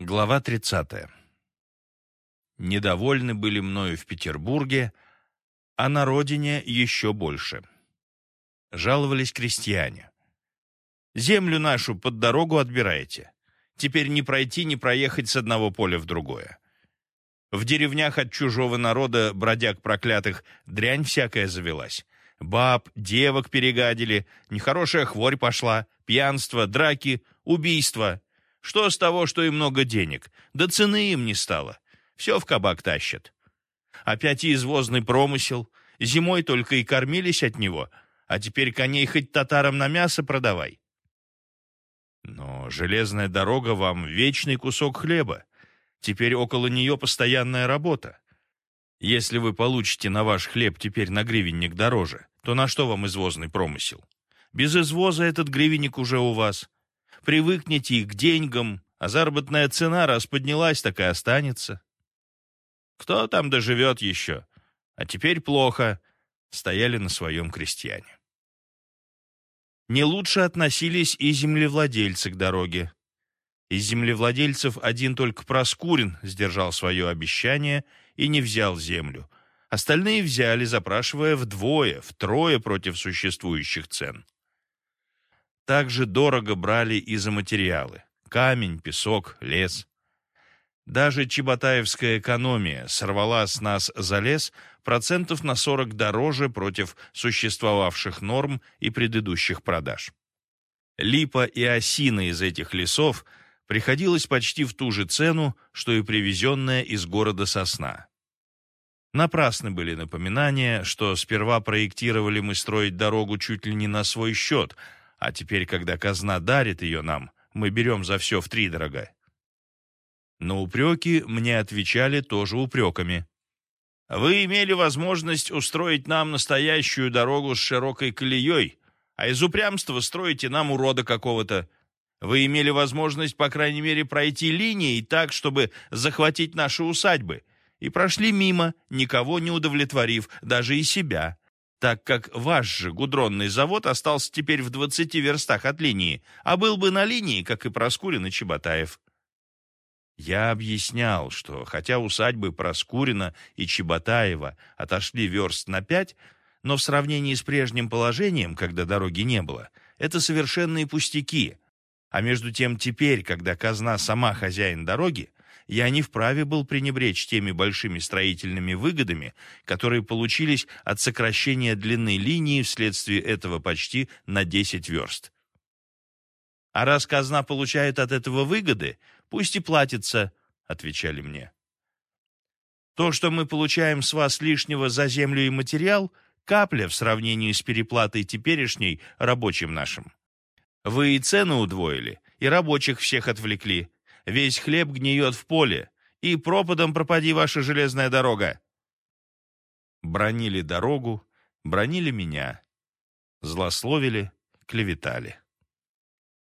Глава 30. Недовольны были мною в Петербурге, а на родине еще больше. Жаловались крестьяне. Землю нашу под дорогу отбираете. Теперь не пройти, не проехать с одного поля в другое. В деревнях от чужого народа, бродяг проклятых, дрянь всякая завелась. Баб, девок перегадили, нехорошая хворь пошла, пьянство, драки, убийства — что с того, что и много денег? Да цены им не стало. Все в кабак тащат. Опять и извозный промысел. Зимой только и кормились от него, а теперь коней хоть татарам на мясо продавай. Но железная дорога вам вечный кусок хлеба. Теперь около нее постоянная работа. Если вы получите на ваш хлеб теперь на гривенник дороже, то на что вам извозный промысел? Без извоза этот гривенник уже у вас привыкнете и к деньгам, а заработная цена раз поднялась, так и останется. Кто там доживет еще? А теперь плохо. Стояли на своем крестьяне. Не лучше относились и землевладельцы к дороге. Из землевладельцев один только Проскурин сдержал свое обещание и не взял землю. Остальные взяли, запрашивая вдвое, втрое против существующих цен. Также дорого брали и за материалы – камень, песок, лес. Даже чеботаевская экономия сорвала с нас за лес процентов на 40 дороже против существовавших норм и предыдущих продаж. Липа и осина из этих лесов приходилось почти в ту же цену, что и привезенная из города сосна. Напрасны были напоминания, что сперва проектировали мы строить дорогу чуть ли не на свой счет – а теперь, когда казна дарит ее нам, мы берем за все втридорога. Но упреки мне отвечали тоже упреками. Вы имели возможность устроить нам настоящую дорогу с широкой колеей, а из упрямства строите нам урода какого-то. Вы имели возможность, по крайней мере, пройти линией так, чтобы захватить наши усадьбы, и прошли мимо, никого не удовлетворив, даже и себя так как ваш же гудронный завод остался теперь в 20 верстах от линии, а был бы на линии, как и Проскурин и Чеботаев. Я объяснял, что хотя усадьбы Проскурина и Чеботаева отошли верст на пять, но в сравнении с прежним положением, когда дороги не было, это совершенные пустяки. А между тем теперь, когда казна сама хозяин дороги, я не вправе был пренебречь теми большими строительными выгодами, которые получились от сокращения длины линии вследствие этого почти на 10 верст. «А раз казна получает от этого выгоды, пусть и платится», — отвечали мне. «То, что мы получаем с вас лишнего за землю и материал, капля в сравнении с переплатой теперешней рабочим нашим. Вы и цену удвоили, и рабочих всех отвлекли, Весь хлеб гниет в поле, и пропадом пропади ваша железная дорога. Бронили дорогу, бронили меня, злословили, клеветали.